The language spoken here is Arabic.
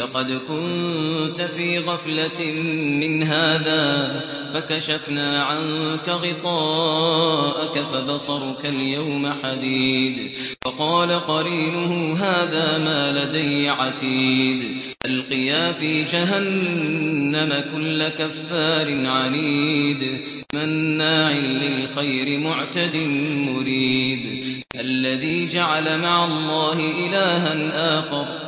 لقد كنت في غفلة من هذا فكشفنا عنك غطاءك فبصرك اليوم حديد وقال قرينه هذا ما لدي عتيد ألقيا في جهنم كل كفار عنيد مناع للخير معتد مريد الذي جعل مع الله إلها آخر